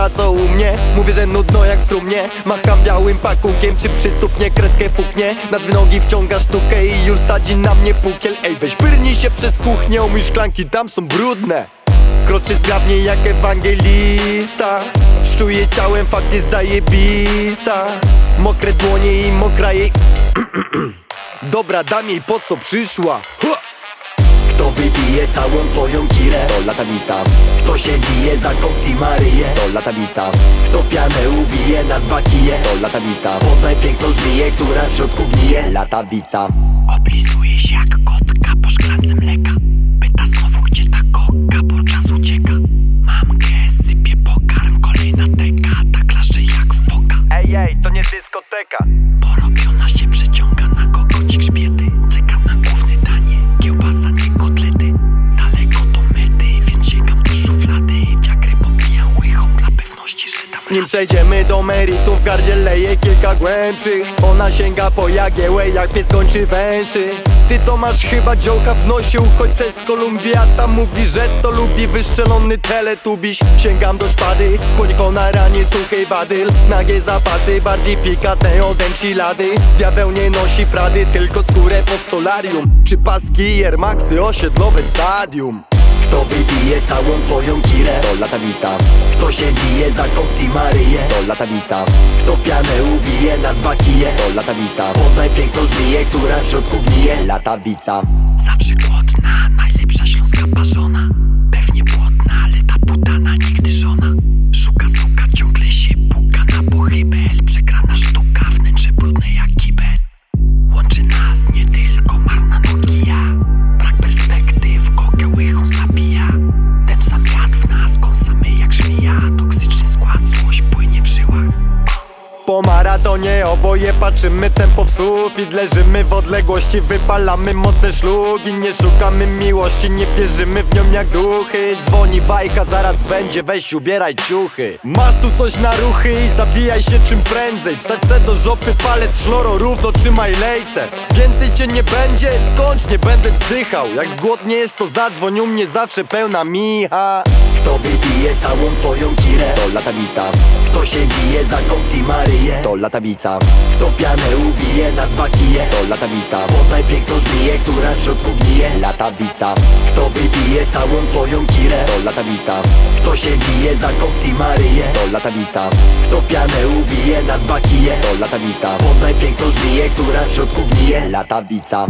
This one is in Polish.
Pyta co u mnie, mówię, że nudno jak w trumnie. Macham białym pakunkiem, czy przycupnie kreskę fuknie. Na dwie nogi wciąga sztukę i już sadzi na mnie pukiel. Ej weź pyrnij się przez kuchnię, umyj szklanki, tam są brudne. Kroczy zgrabnie jak ewangelista. Szczuje ciałem, fakt jest zajebista. Mokre dłonie i mokra jej Dobra, dam jej po co przyszła. Hua! Kto wypije całą twoją kirę? To latawica. Kto się bije za koks i Maryję? To latawica. Kto pianę ubije na dwa kije? To latawica. Poznaj piękną żmiję, która w środku gnije. Latawica. Oblisuje się jak kotka po szklance mleka. Pyta znowu gdzie ta koka, bo czas ucieka. Mam gest, sypie pokarm, kolejna teka. Ta klaszcze jak foka. Ej, ej, to nie dyskoteka Nim przejdziemy do meritum, w gardzie leje kilka głębszych. Ona sięga po jagiełę, jak pies kończy węszy. Ty to masz chyba dziołcha w nosie, uchodźce z Kolumbii A tam mówi, że to lubi wyszczelony teletubiś. Sięgam do szpady, końko na ranie suchej badyl Nagie zapasy, bardziej pikantne od enchilady Diabeł nie nosi prady, tylko skórę po solarium. Czy paski Air Maxy, osiedlowe stadium kto wypije całą twoją kirę? To latawica Kto się bije za koks i Maryję? To latawica Kto pianę ubije na dwa kije? To latawica Poznaj piękną żmiję, która w środku gnije Latawica Zawsze głodna, najlepsza śląska parzona my maratonie oboje patrzymy tempo w sufit Leżymy w odległości, wypalamy mocne szlugi Nie szukamy miłości, nie wierzymy w nią jak duchy. Dzwoni bajka, zaraz będzie, weź ubieraj ciuchy. Masz tu coś na ruchy i zawijaj się czym prędzej. Wsadź se do żopy palec, szloro równo trzymaj lejce. Więcej cię nie będzie, skończ, nie będę wzdychał. Jak zgłodniesz to zadzwoń u mnie zawsze pełna micha. Kto wypije całą twoją kirę? To latawica Kto się bije za koks i Maryję? To latawica Kto pianę ubije na dwa kije? To latawica Poznaj piękną żmiję, która w środku gnije. Latawica Kto wypije całą twoją kirę? To latawica Kto się bije za koks Maryję? To latawica Kto pianę ubije na dwa kije? To latawica Poznaj piękną żmiję, która w środku gnije. Latawica